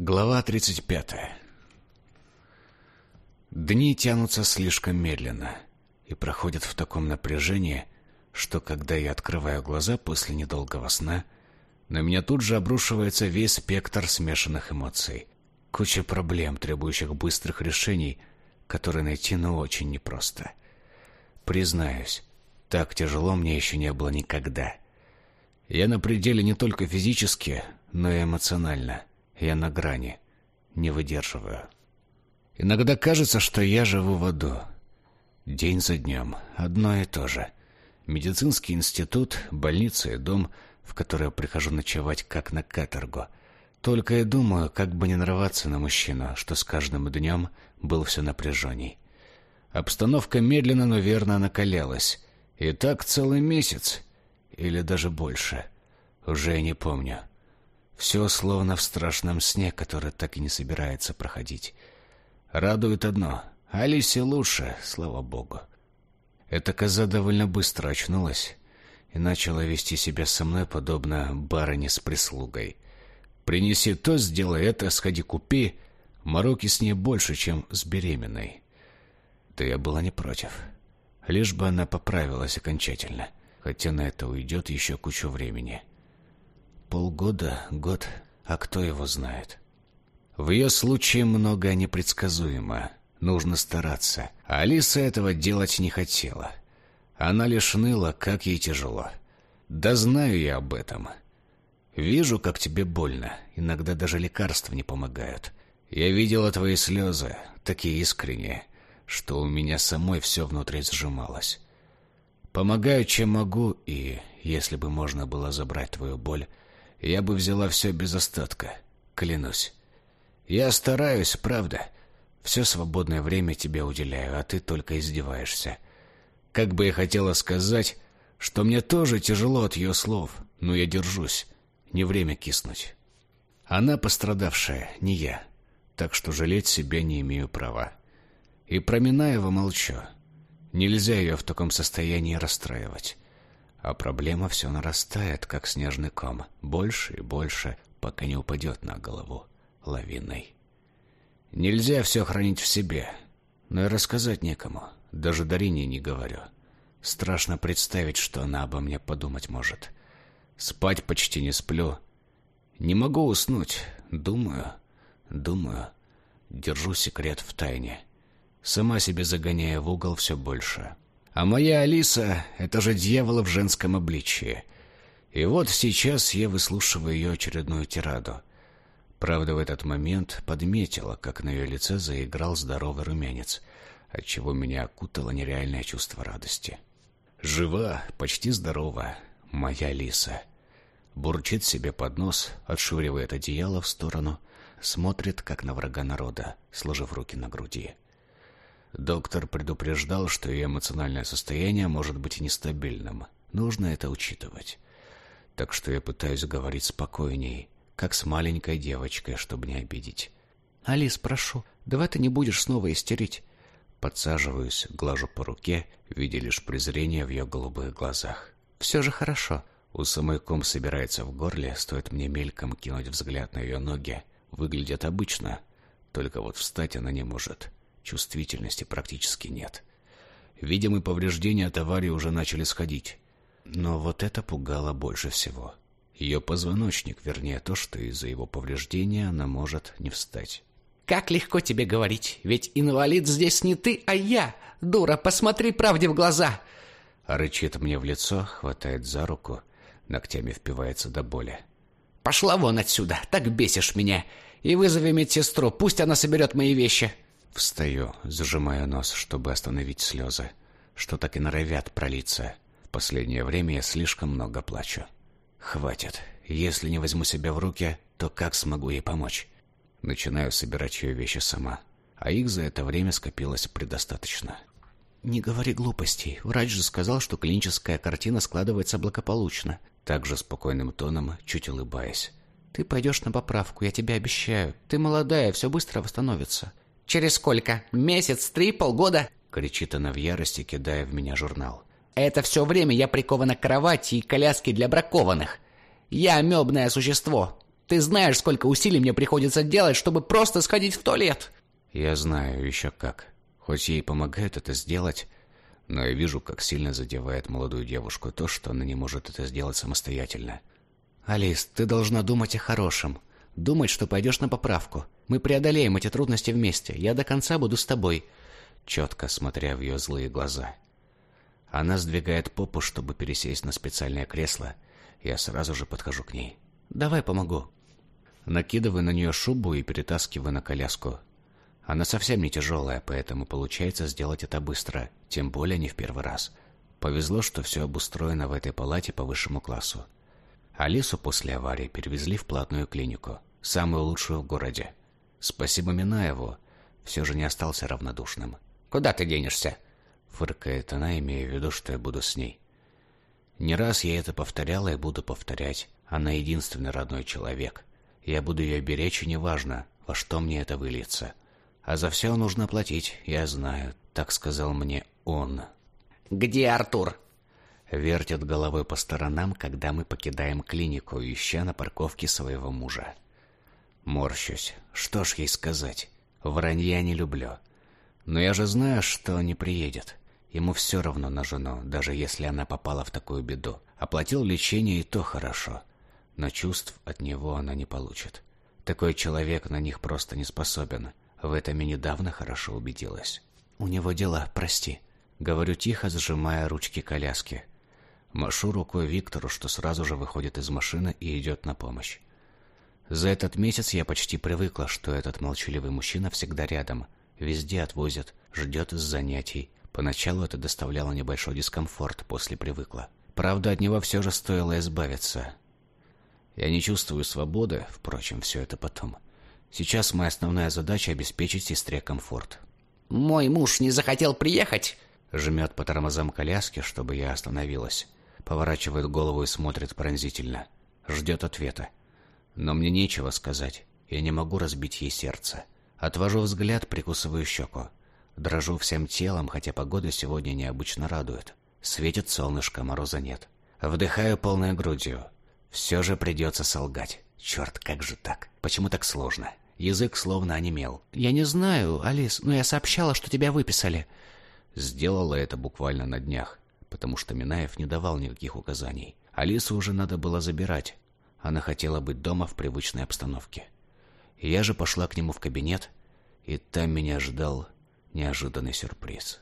Глава 35. Дни тянутся слишком медленно и проходят в таком напряжении, что когда я открываю глаза после недолгого сна, на меня тут же обрушивается весь спектр смешанных эмоций. Куча проблем, требующих быстрых решений, которые найти ну очень непросто. Признаюсь, так тяжело мне еще не было никогда. Я на пределе не только физически, но и эмоционально. Я на грани. Не выдерживаю. Иногда кажется, что я живу в аду. День за днем. Одно и то же. Медицинский институт, больница и дом, в который я прихожу ночевать как на каторгу. Только и думаю, как бы не нарваться на мужчину, что с каждым днем был все напряженней. Обстановка медленно, но верно накалялась. И так целый месяц. Или даже больше. Уже не помню. Все словно в страшном сне, который так и не собирается проходить. Радует одно. Алисе лучше, слава богу. Эта коза довольно быстро очнулась и начала вести себя со мной подобно барыне с прислугой. Принеси то, сделай это, сходи купи. Мороки с ней больше, чем с беременной. Да я была не против. Лишь бы она поправилась окончательно, хотя на это уйдет еще кучу времени. — Полгода, год, а кто его знает. В ее случае многое непредсказуемо. Нужно стараться. Алиса этого делать не хотела. Она лишь ныла, как ей тяжело. Да знаю я об этом. Вижу, как тебе больно. Иногда даже лекарства не помогают. Я видела твои слезы, такие искренние, что у меня самой все внутри сжималось. Помогаю, чем могу, и если бы можно было забрать твою боль, я бы взяла все без остатка, клянусь. Я стараюсь, правда. Все свободное время тебе уделяю, а ты только издеваешься. Как бы я хотела сказать, что мне тоже тяжело от ее слов, но я держусь. Не время киснуть. Она пострадавшая, не я. Так что жалеть себя не имею права. И про Минаева молчу. Нельзя ее в таком состоянии расстраивать. А проблема все нарастает, как снежный ком, больше и больше, пока не упадет на голову лавиной. Нельзя все хранить в себе, но и рассказать некому, даже Дарине не говорю. Страшно представить, что она обо мне подумать может. Спать почти не сплю. Не могу уснуть. Думаю, думаю. Держу секрет в тайне. Сама себе загоняя в угол все больше. — а моя Алиса — это же дьявол в женском обличье. И вот сейчас я выслушиваю ее очередную тираду. Правда, в этот момент подметила, как на ее лице заиграл здоровый румянец, отчего меня окутало нереальное чувство радости. Жива, почти здорова, моя Алиса. Бурчит себе под нос, отшвыривает одеяло в сторону, смотрит, как на врага народа, сложив руки на груди. Доктор предупреждал, что ее эмоциональное состояние может быть нестабильным. Нужно это учитывать. Так что я пытаюсь говорить спокойней, как с маленькой девочкой, чтобы не обидеть. «Алис, прошу, давай ты не будешь снова истерить». Подсаживаюсь, глажу по руке, видя лишь презрение в ее голубых глазах. «Все же хорошо». У самой ком собирается в горле, стоит мне мельком кинуть взгляд на ее ноги. Выглядят обычно, только вот встать она не может чувствительности практически нет. Видимые повреждения от аварии уже начали сходить. Но вот это пугало больше всего. Ее позвоночник, вернее то, что из-за его повреждения она может не встать. «Как легко тебе говорить, ведь инвалид здесь не ты, а я! Дура, посмотри правде в глаза!» Рычит мне в лицо, хватает за руку, ногтями впивается до боли. «Пошла вон отсюда, так бесишь меня! И вызови медсестру, пусть она соберет мои вещи!» Встаю, зажимая нос, чтобы остановить слезы, что так и норовят пролиться. В последнее время я слишком много плачу. Хватит. Если не возьму себя в руки, то как смогу ей помочь? Начинаю собирать ее вещи сама, а их за это время скопилось предостаточно. «Не говори глупостей. Врач же сказал, что клиническая картина складывается благополучно». Также спокойным тоном, чуть улыбаясь. «Ты пойдешь на поправку, я тебе обещаю. Ты молодая, все быстро восстановится. «Через сколько? Месяц, три, полгода?» — кричит она в ярости, кидая в меня журнал. «Это все время я прикована к кровати и коляске для бракованных. Я амебное существо». Ты знаешь, сколько усилий мне приходится делать, чтобы просто сходить в туалет. Я знаю еще как. Хоть ей помогает это сделать, но я вижу, как сильно задевает молодую девушку то, что она не может это сделать самостоятельно. Алис, ты должна думать о хорошем. Думать, что пойдешь на поправку. Мы преодолеем эти трудности вместе. Я до конца буду с тобой. Четко смотря в ее злые глаза. Она сдвигает попу, чтобы пересесть на специальное кресло. Я сразу же подхожу к ней. Давай помогу. Накидываю на нее шубу и перетаскиваю на коляску. Она совсем не тяжелая, поэтому получается сделать это быстро, тем более не в первый раз. Повезло, что все обустроено в этой палате по высшему классу. Алису после аварии перевезли в платную клинику, самую лучшую в городе. Спасибо Минаеву, все же не остался равнодушным. «Куда ты денешься?» Фыркает она, имея в виду, что я буду с ней. Не раз я это повторяла и буду повторять. Она единственный родной человек. Я буду ее беречь, и неважно, во что мне это выльется. А за все нужно платить, я знаю, так сказал мне он. «Где Артур?» Вертит головой по сторонам, когда мы покидаем клинику, ища на парковке своего мужа. Морщусь. Что ж ей сказать? Вранья не люблю. Но я же знаю, что не приедет. Ему все равно на жену, даже если она попала в такую беду. Оплатил лечение и то хорошо. Но чувств от него она не получит. Такой человек на них просто не способен. В этом и недавно хорошо убедилась. «У него дела, прости», — говорю тихо, сжимая ручки коляски. Машу рукой Виктору, что сразу же выходит из машины и идет на помощь. За этот месяц я почти привыкла, что этот молчаливый мужчина всегда рядом, везде отвозит, ждет из занятий. Поначалу это доставляло небольшой дискомфорт, после привыкла. Правда, от него все же стоило избавиться. Я не чувствую свободы, впрочем, все это потом. Сейчас моя основная задача — обеспечить сестре комфорт. «Мой муж не захотел приехать?» Жмет по тормозам коляски, чтобы я остановилась. Поворачивает голову и смотрит пронзительно. Ждет ответа. Но мне нечего сказать. Я не могу разбить ей сердце. Отвожу взгляд, прикусываю щеку. Дрожу всем телом, хотя погода сегодня необычно радует. Светит солнышко, мороза нет. Вдыхаю полной грудью. Все же придется солгать. Черт, как же так? Почему так сложно? Язык словно онемел. «Я не знаю, Алис, но я сообщала, что тебя выписали». Сделала это буквально на днях, потому что Минаев не давал никаких указаний. Алису уже надо было забирать. Она хотела быть дома в привычной обстановке. Я же пошла к нему в кабинет, и там меня ждал неожиданный сюрприз.